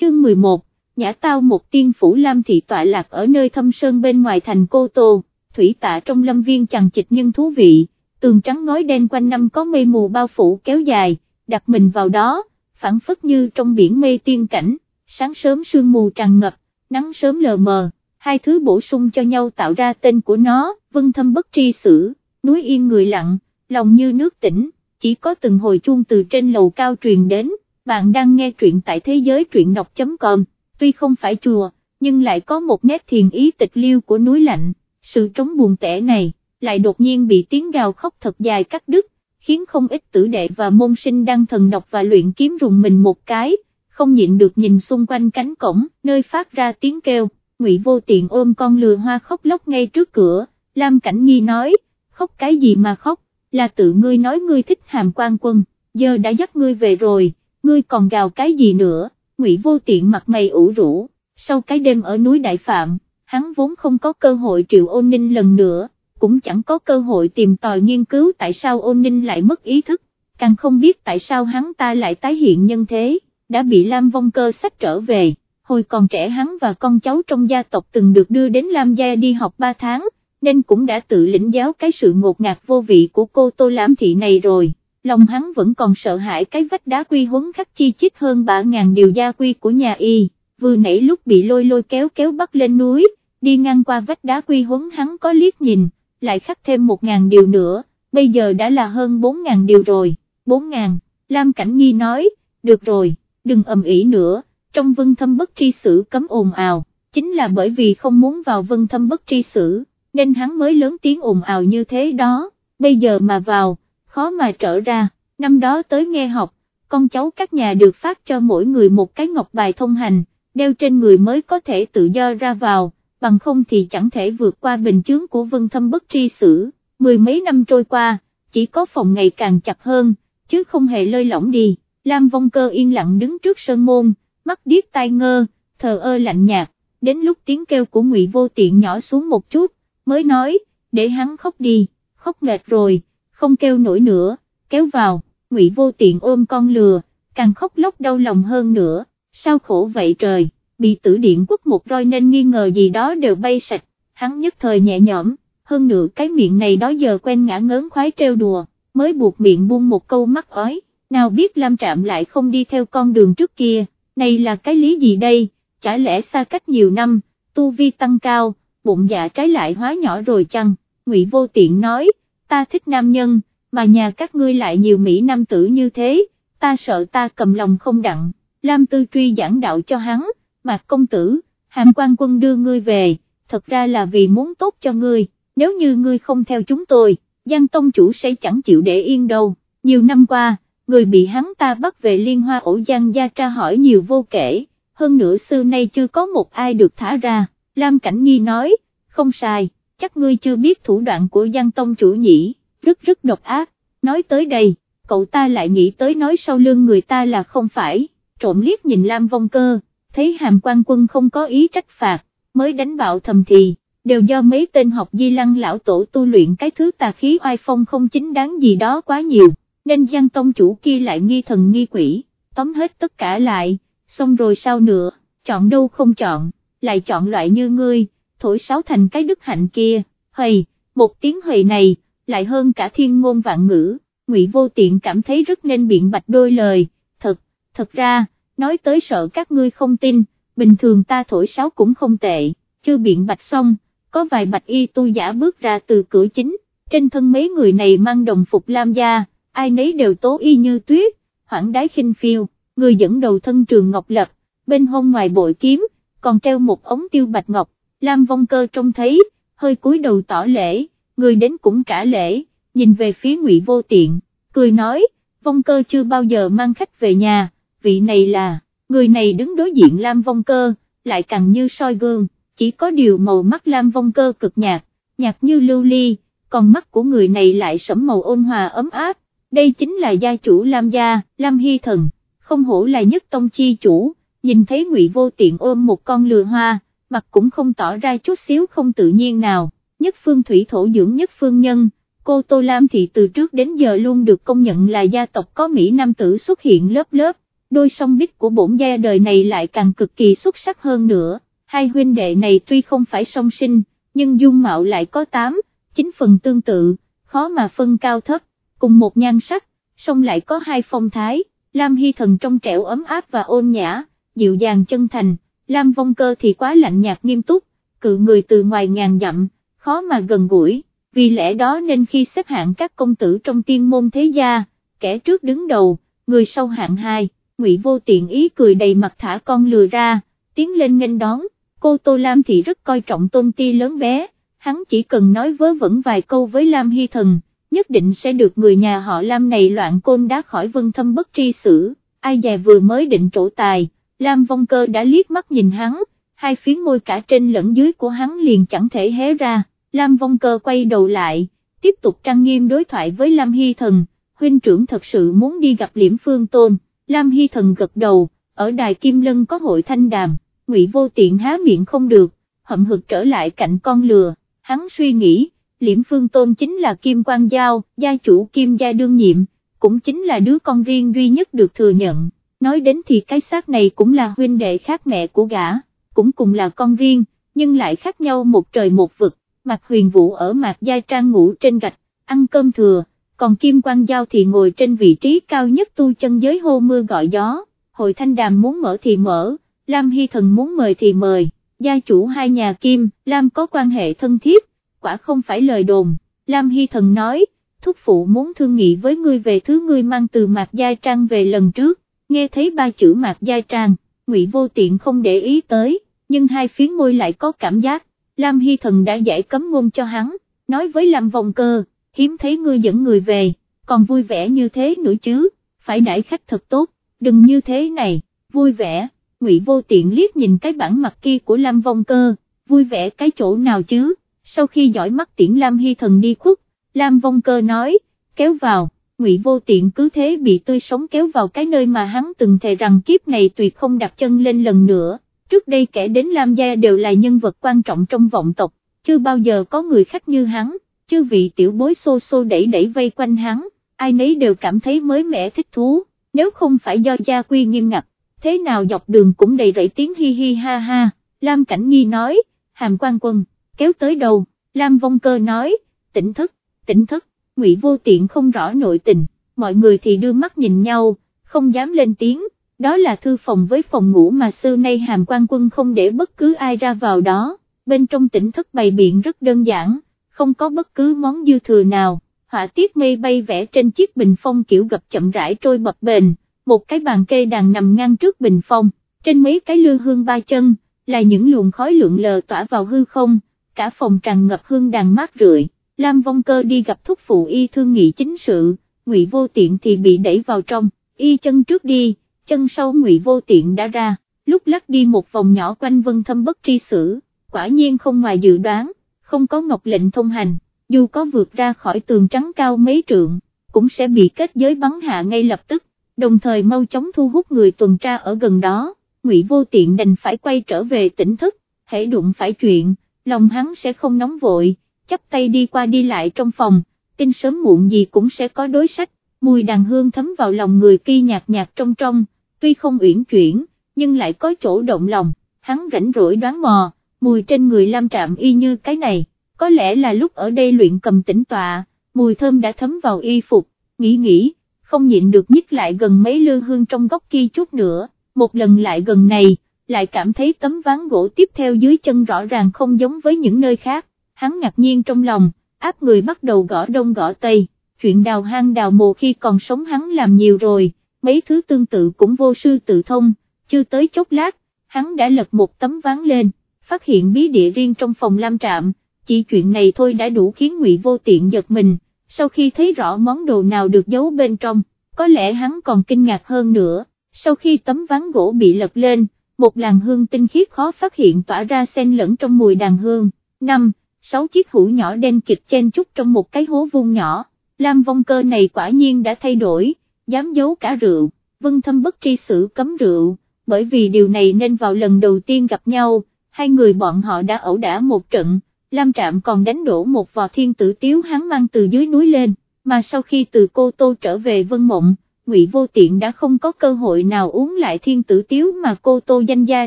chương 11, nhã tao một tiên phủ Lam thị tọa lạc ở nơi thâm sơn bên ngoài thành Cô Tô, thủy tạ trong lâm viên chằng chịch nhưng thú vị, tường trắng ngói đen quanh năm có mây mù bao phủ kéo dài, đặt mình vào đó, phản phất như trong biển mây tiên cảnh, sáng sớm sương mù tràn ngập, nắng sớm lờ mờ, hai thứ bổ sung cho nhau tạo ra tên của nó, vân thâm bất tri sử, núi yên người lặng, lòng như nước tĩnh, chỉ có từng hồi chuông từ trên lầu cao truyền đến, bạn đang nghe truyện tại thế giới truyện đọc.com, tuy không phải chùa, nhưng lại có một nét thiền ý tịch liêu của núi lạnh, sự trống buồn tẻ này, lại đột nhiên bị tiếng gào khóc thật dài cắt đứt, khiến không ít tử đệ và môn sinh đang thần đọc và luyện kiếm rùng mình một cái, không nhịn được nhìn xung quanh cánh cổng, nơi phát ra tiếng kêu, ngụy vô tiện ôm con lừa hoa khóc lóc ngay trước cửa, Lam Cảnh Nghi nói, khóc cái gì mà khóc, là tự ngươi nói ngươi thích hàm quan quân, giờ đã dắt ngươi về rồi, ngươi còn gào cái gì nữa, ngụy vô tiện mặt mày ủ rũ, sau cái đêm ở núi Đại Phạm, hắn vốn không có cơ hội triệu ôn ninh lần nữa, cũng chẳng có cơ hội tìm tòi nghiên cứu tại sao ôn ninh lại mất ý thức, càng không biết tại sao hắn ta lại tái hiện nhân thế, đã bị Lam Vong Cơ sách trở về, hồi còn trẻ hắn và con cháu trong gia tộc từng được đưa đến Lam Gia đi học 3 tháng, nên cũng đã tự lĩnh giáo cái sự ngột ngạt vô vị của cô Tô Lam Thị này rồi, lòng hắn vẫn còn sợ hãi cái vách đá quy huấn khắc chi chít hơn bả ngàn điều gia quy của nhà y, vừa nãy lúc bị lôi lôi kéo kéo bắt lên núi, đi ngang qua vách đá quy huấn hắn có liếc nhìn, lại khắc thêm một ngàn điều nữa, bây giờ đã là hơn bốn ngàn điều rồi, bốn ngàn, Lam Cảnh Nghi nói, được rồi, đừng ầm ĩ nữa, trong vân thâm bất tri sử cấm ồn ào, chính là bởi vì không muốn vào vân thâm bất tri sử, nên hắn mới lớn tiếng ồn ào như thế đó, bây giờ mà vào, khó mà trở ra, năm đó tới nghe học, con cháu các nhà được phát cho mỗi người một cái ngọc bài thông hành, đeo trên người mới có thể tự do ra vào, bằng không thì chẳng thể vượt qua bình chướng của vân thâm bất tri sử, mười mấy năm trôi qua, chỉ có phòng ngày càng chặt hơn, chứ không hề lơi lỏng đi, Lam Vong Cơ yên lặng đứng trước sơn môn, mắt điếc tai ngơ, thờ ơ lạnh nhạt, đến lúc tiếng kêu của ngụy vô tiện nhỏ xuống một chút, mới nói, để hắn khóc đi, khóc mệt rồi, không kêu nổi nữa, kéo vào, ngụy vô tiện ôm con lừa, càng khóc lóc đau lòng hơn nữa, sao khổ vậy trời bị tử điện quất một roi nên nghi ngờ gì đó đều bay sạch, hắn nhất thời nhẹ nhõm, hơn nữa cái miệng này đó giờ quen ngã ngớn khoái trêu đùa, mới buộc miệng buông một câu mắc ói, nào biết Lam Trạm lại không đi theo con đường trước kia, này là cái lý gì đây, chả lẽ xa cách nhiều năm, tu vi tăng cao, bụng dạ trái lại hóa nhỏ rồi chăng, Ngụy Vô Tiện nói, ta thích nam nhân, mà nhà các ngươi lại nhiều Mỹ nam tử như thế, ta sợ ta cầm lòng không đặng, Lam Tư Truy giảng đạo cho hắn, Mạc công tử, hàm quan quân đưa ngươi về, thật ra là vì muốn tốt cho ngươi, nếu như ngươi không theo chúng tôi, Giang Tông chủ sẽ chẳng chịu để yên đâu, nhiều năm qua, người bị hắn ta bắt về liên hoa ổ Giang gia tra hỏi nhiều vô kể, hơn nữa xưa nay chưa có một ai được thả ra, Lam Cảnh Nghi nói, không sai, chắc ngươi chưa biết thủ đoạn của Giang Tông chủ nhỉ, rất rất độc ác, nói tới đây, cậu ta lại nghĩ tới nói sau lưng người ta là không phải, trộm liếc nhìn Lam Vong Cơ thấy hàm quan quân không có ý trách phạt, mới đánh bạo thầm thì, đều do mấy tên học di lăng lão tổ tu luyện cái thứ tà khí oai phong không chính đáng gì đó quá nhiều, nên giang tông chủ kia lại nghi thần nghi quỷ, tóm hết tất cả lại, xong rồi sao nữa, chọn đâu không chọn, lại chọn loại như ngươi, thổi sáo thành cái đức hạnh kia, hầy, một tiếng hầy này, lại hơn cả thiên ngôn vạn ngữ, ngụy vô tiện cảm thấy rất nên biện bạch đôi lời, thật, thật ra, nói tới sợ các ngươi không tin, bình thường ta thổi sáo cũng không tệ, chưa biện bạch xong, có vài bạch y tu giả bước ra từ cửa chính, trên thân mấy người này mang đồng phục lam gia, ai nấy đều tố y như tuyết, hoảng đái khinh phiêu, người dẫn đầu thân trường ngọc lập, bên hông ngoài bội kiếm, còn treo một ống tiêu bạch ngọc, lam vong cơ trông thấy, hơi cúi đầu tỏ lễ, người đến cũng trả lễ, nhìn về phía ngụy vô tiện, cười nói, vong cơ chưa bao giờ mang khách về nhà vị này là, người này đứng đối diện Lam Vong Cơ, lại càng như soi gương, chỉ có điều màu mắt Lam Vong Cơ cực nhạt, nhạt như lưu ly, còn mắt của người này lại sẫm màu ôn hòa ấm áp, đây chính là gia chủ Lam Gia, Lam Hy Thần, không hổ là nhất tông chi chủ, nhìn thấy ngụy Vô Tiện ôm một con lừa hoa, mặt cũng không tỏ ra chút xíu không tự nhiên nào, nhất phương thủy thổ dưỡng nhất phương nhân. Cô Tô Lam thì từ trước đến giờ luôn được công nhận là gia tộc có Mỹ Nam tử xuất hiện lớp lớp, đôi song bích của bổn gia đời này lại càng cực kỳ xuất sắc hơn nữa, hai huynh đệ này tuy không phải song sinh, nhưng dung mạo lại có tám, chín phần tương tự, khó mà phân cao thấp, cùng một nhan sắc, song lại có hai phong thái, Lam Hy Thần trong trẻo ấm áp và ôn nhã, dịu dàng chân thành, Lam Vong Cơ thì quá lạnh nhạt nghiêm túc, cự người từ ngoài ngàn dặm, khó mà gần gũi, vì lẽ đó nên khi xếp hạng các công tử trong tiên môn thế gia, kẻ trước đứng đầu, người sau hạng hai, Ngụy Vô Tiện ý cười đầy mặt thả con lừa ra, tiến lên nghênh đón, cô Tô Lam thì rất coi trọng tôn ti lớn bé, hắn chỉ cần nói vớ vẩn vài câu với Lam Hy Thần, nhất định sẽ được người nhà họ Lam này loạn côn đá khỏi vân thâm bất tri xử, ai dè vừa mới định trổ tài, Lam Vong Cơ đã liếc mắt nhìn hắn, hai phiến môi cả trên lẫn dưới của hắn liền chẳng thể hé ra, Lam Vong Cơ quay đầu lại, tiếp tục trang nghiêm đối thoại với Lam Hy Thần, huynh trưởng thật sự muốn đi gặp Liễm Phương Tôn, Lam Hy Thần gật đầu, ở đài Kim Lân có hội thanh đàm, Ngụy Vô Tiện há miệng không được, hậm hực trở lại cạnh con lừa, hắn suy nghĩ, Liễm Phương Tôn chính là Kim Quang Giao, gia chủ Kim gia đương nhiệm, cũng chính là đứa con riêng duy nhất được thừa nhận, nói đến thì cái xác này cũng là huynh đệ khác mẹ của gã, cũng cùng là con riêng, nhưng lại khác nhau một trời một vực, mặt huyền vũ ở mặt gia trang ngủ trên gạch, ăn cơm thừa, còn Kim Quang Giao thì ngồi trên vị trí cao nhất tu chân giới hô mưa gọi gió, hội thanh đàm muốn mở thì mở, Lam Hy Thần muốn mời thì mời, gia chủ hai nhà Kim, Lam có quan hệ thân thiết, quả không phải lời đồn, Lam Hy Thần nói, thúc phụ muốn thương nghị với ngươi về thứ ngươi mang từ Mạc Gia Trang về lần trước, nghe thấy ba chữ Mạc Gia Trang, Ngụy Vô Tiện không để ý tới, nhưng hai phiến môi lại có cảm giác, Lam Hy Thần đã giải cấm ngôn cho hắn, nói với Lam Vòng Cơ, hiếm thấy ngươi dẫn người về, còn vui vẻ như thế nữa chứ, phải đãi khách thật tốt, đừng như thế này, vui vẻ, Ngụy Vô Tiện liếc nhìn cái bản mặt kia của Lam Vong Cơ, vui vẻ cái chỗ nào chứ, sau khi dõi mắt tiễn Lam Hy Thần đi khuất, Lam Vong Cơ nói, kéo vào, Ngụy Vô Tiện cứ thế bị tươi sống kéo vào cái nơi mà hắn từng thề rằng kiếp này tuyệt không đặt chân lên lần nữa, trước đây kẻ đến Lam Gia đều là nhân vật quan trọng trong vọng tộc, chưa bao giờ có người khách như hắn, chư vị tiểu bối xô xô đẩy đẩy vây quanh hắn, ai nấy đều cảm thấy mới mẻ thích thú, nếu không phải do gia quy nghiêm ngặt, thế nào dọc đường cũng đầy rẫy tiếng hi hi ha ha, Lam Cảnh Nghi nói, hàm quan quân kéo tới đầu, Lam Vong Cơ nói, tỉnh thức, tỉnh thức, Ngụy Vô Tiện không rõ nội tình, mọi người thì đưa mắt nhìn nhau, không dám lên tiếng, đó là thư phòng với phòng ngủ mà xưa nay hàm quan quân không để bất cứ ai ra vào đó, bên trong tỉnh thức bày biện rất đơn giản, không có bất cứ món dư thừa nào, họa tiết mây bay vẽ trên chiếc bình phong kiểu gập chậm rãi trôi bập bềnh, một cái bàn kê đàn nằm ngang trước bình phong, trên mấy cái lư hương ba chân, là những luồng khói lượng lờ tỏa vào hư không, cả phòng tràn ngập hương đàn mát rượi, Lam Vong Cơ đi gặp thúc phụ y thương nghị chính sự, Ngụy Vô Tiện thì bị đẩy vào trong, y chân trước đi, chân sau Ngụy Vô Tiện đã ra, lúc lắc đi một vòng nhỏ quanh vân thâm bất tri xử, quả nhiên không ngoài dự đoán, không có ngọc lệnh thông hành, dù có vượt ra khỏi tường trắng cao mấy trượng, cũng sẽ bị kết giới bắn hạ ngay lập tức, đồng thời mau chóng thu hút người tuần tra ở gần đó, Ngụy Vô Tiện đành phải quay trở về tỉnh thức, hãy đụng phải chuyện lòng hắn sẽ không nóng vội, chắp tay đi qua đi lại trong phòng, tin sớm muộn gì cũng sẽ có đối sách, mùi đàn hương thấm vào lòng người kia nhạt nhạt trong trong, tuy không uyển chuyển, nhưng lại có chỗ động lòng, hắn rảnh rỗi đoán mò, mùi trên người Lam Trạm y như cái này, có lẽ là lúc ở đây luyện cầm tĩnh tọa, mùi thơm đã thấm vào y phục, nghĩ nghĩ, không nhịn được nhích lại gần mấy lư hương trong góc kia chút nữa, một lần lại gần này, lại cảm thấy tấm ván gỗ tiếp theo dưới chân rõ ràng không giống với những nơi khác, hắn ngạc nhiên trong lòng, áp người bắt đầu gõ đông gõ tây, chuyện đào hang đào mồ khi còn sống hắn làm nhiều rồi, mấy thứ tương tự cũng vô sư tự thông, chưa tới chốc lát, hắn đã lật một tấm ván lên, phát hiện bí địa riêng trong phòng lam trạm, chỉ chuyện này thôi đã đủ khiến ngụy vô tiện giật mình, sau khi thấy rõ món đồ nào được giấu bên trong, có lẽ hắn còn kinh ngạc hơn nữa, sau khi tấm ván gỗ bị lật lên, một làn hương tinh khiết khó phát hiện tỏa ra xen lẫn trong mùi đàn hương, năm, sáu chiếc hũ nhỏ đen kịch chen chút trong một cái hố vuông nhỏ, Lam vong cơ này quả nhiên đã thay đổi, dám giấu cả rượu, vân thâm bất tri xử cấm rượu, bởi vì điều này nên vào lần đầu tiên gặp nhau, hai người bọn họ đã ẩu đả một trận, Lam Trạm còn đánh đổ một vò thiên tử tiếu hắn mang từ dưới núi lên, mà sau khi từ cô Tô trở về Vân Mộng, Ngụy Vô Tiện đã không có cơ hội nào uống lại thiên tử tiếu mà cô tô danh gia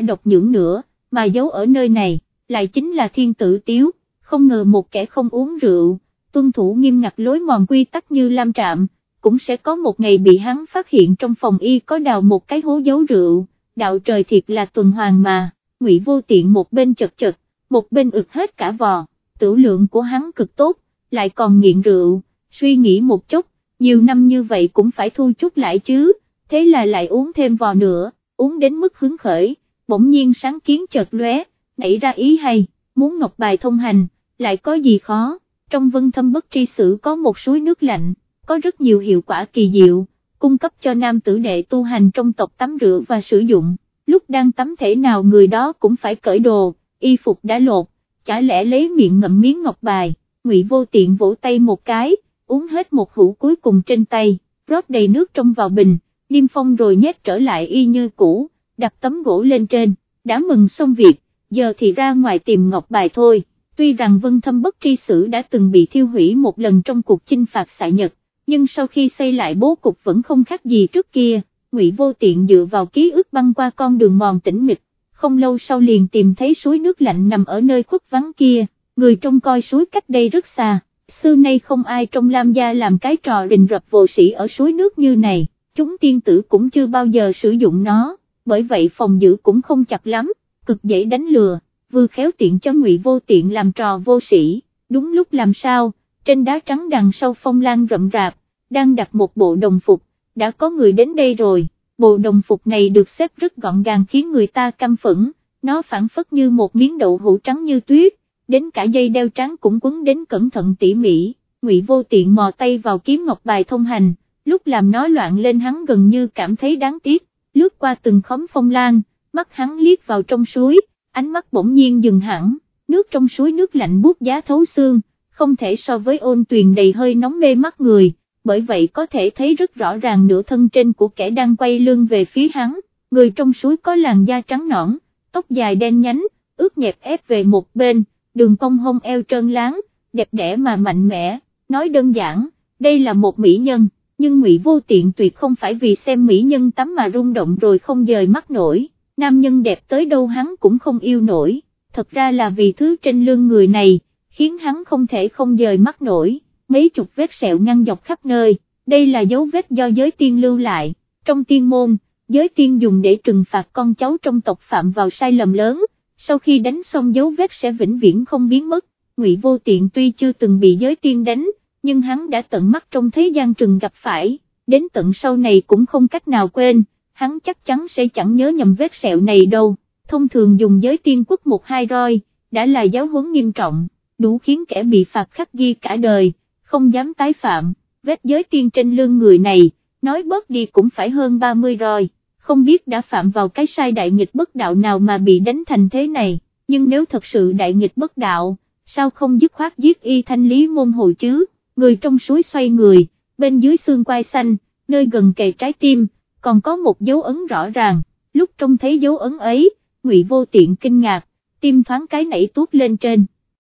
độc nhưỡng nữa, mà giấu ở nơi này, lại chính là thiên tử tiếu, không ngờ một kẻ không uống rượu, tuân thủ nghiêm ngặt lối mòn quy tắc như Lam Trạm, cũng sẽ có một ngày bị hắn phát hiện trong phòng y có đào một cái hố giấu rượu, đạo trời thiệt là tuần hoàn mà, Ngụy Vô Tiện một bên chật chật, một bên ực hết cả vò, tử lượng của hắn cực tốt, lại còn nghiện rượu, suy nghĩ một chút, nhiều năm như vậy cũng phải thu chút lại chứ, thế là lại uống thêm vò nữa, uống đến mức hứng khởi, bỗng nhiên sáng kiến chợt lóe, nảy ra ý hay, muốn ngọc bài thông hành, lại có gì khó, trong vân thâm bất tri sử có một suối nước lạnh, có rất nhiều hiệu quả kỳ diệu, cung cấp cho nam tử đệ tu hành trong tộc tắm rửa và sử dụng, lúc đang tắm thể nào người đó cũng phải cởi đồ, y phục đã lột, chả lẽ lấy miệng ngậm miếng ngọc bài, ngụy vô tiện vỗ tay một cái, uống hết một hũ cuối cùng trên tay, rót đầy nước trong vào bình, niêm phong rồi nhét trở lại y như cũ, đặt tấm gỗ lên trên, đã mừng xong việc, giờ thì ra ngoài tìm ngọc bài thôi. Tuy rằng Vân Thâm Bất Tri Sử đã từng bị thiêu hủy một lần trong cuộc chinh phạt xạ Nhật, nhưng sau khi xây lại bố cục vẫn không khác gì trước kia, Ngụy Vô Tiện dựa vào ký ức băng qua con đường mòn tĩnh mịch, không lâu sau liền tìm thấy suối nước lạnh nằm ở nơi khuất vắng kia, người trông coi suối cách đây rất xa, xưa nay không ai trong Lam gia làm cái trò rình rập vô sĩ ở suối nước như này, chúng tiên tử cũng chưa bao giờ sử dụng nó, bởi vậy phòng giữ cũng không chặt lắm, cực dễ đánh lừa, vừa khéo tiện cho ngụy vô tiện làm trò vô sĩ, đúng lúc làm sao, trên đá trắng đằng sau phong lan rậm rạp, đang đặt một bộ đồng phục, đã có người đến đây rồi, bộ đồng phục này được xếp rất gọn gàng khiến người ta căm phẫn, nó phản phất như một miếng đậu hũ trắng như tuyết, đến cả dây đeo trắng cũng quấn đến cẩn thận tỉ mỉ, ngụy vô tiện mò tay vào kiếm ngọc bài thông hành, lúc làm nó loạn lên hắn gần như cảm thấy đáng tiếc, lướt qua từng khóm phong lan, mắt hắn liếc vào trong suối, ánh mắt bỗng nhiên dừng hẳn, nước trong suối nước lạnh buốt giá thấu xương, không thể so với ôn tuyền đầy hơi nóng mê mắt người, bởi vậy có thể thấy rất rõ ràng nửa thân trên của kẻ đang quay lưng về phía hắn, người trong suối có làn da trắng nõn, tóc dài đen nhánh, ướt nhẹp ép về một bên, đường cong hông eo trơn láng, đẹp đẽ mà mạnh mẽ, nói đơn giản, đây là một mỹ nhân, nhưng ngụy vô tiện tuyệt không phải vì xem mỹ nhân tắm mà rung động rồi không dời mắt nổi, nam nhân đẹp tới đâu hắn cũng không yêu nổi, thật ra là vì thứ trên lưng người này, khiến hắn không thể không dời mắt nổi, mấy chục vết sẹo ngăn dọc khắp nơi, đây là dấu vết do giới tiên lưu lại, trong tiên môn, giới tiên dùng để trừng phạt con cháu trong tộc phạm vào sai lầm lớn, sau khi đánh xong dấu vết sẽ vĩnh viễn không biến mất, Ngụy Vô Tiện tuy chưa từng bị giới tiên đánh, nhưng hắn đã tận mắt trong thế gian trừng gặp phải, đến tận sau này cũng không cách nào quên, hắn chắc chắn sẽ chẳng nhớ nhầm vết sẹo này đâu, thông thường dùng giới tiên quốc một hai roi, đã là giáo huấn nghiêm trọng, đủ khiến kẻ bị phạt khắc ghi cả đời, không dám tái phạm, vết giới tiên trên lưng người này, nói bớt đi cũng phải hơn 30 roi. Không biết đã phạm vào cái sai đại nghịch bất đạo nào mà bị đánh thành thế này, nhưng nếu thật sự đại nghịch bất đạo, sao không dứt khoát giết y thanh lý môn hồ chứ, người trong suối xoay người, bên dưới xương quai xanh, nơi gần kề trái tim, còn có một dấu ấn rõ ràng, lúc trông thấy dấu ấn ấy, ngụy vô tiện kinh ngạc, tim thoáng cái nảy tuốt lên trên,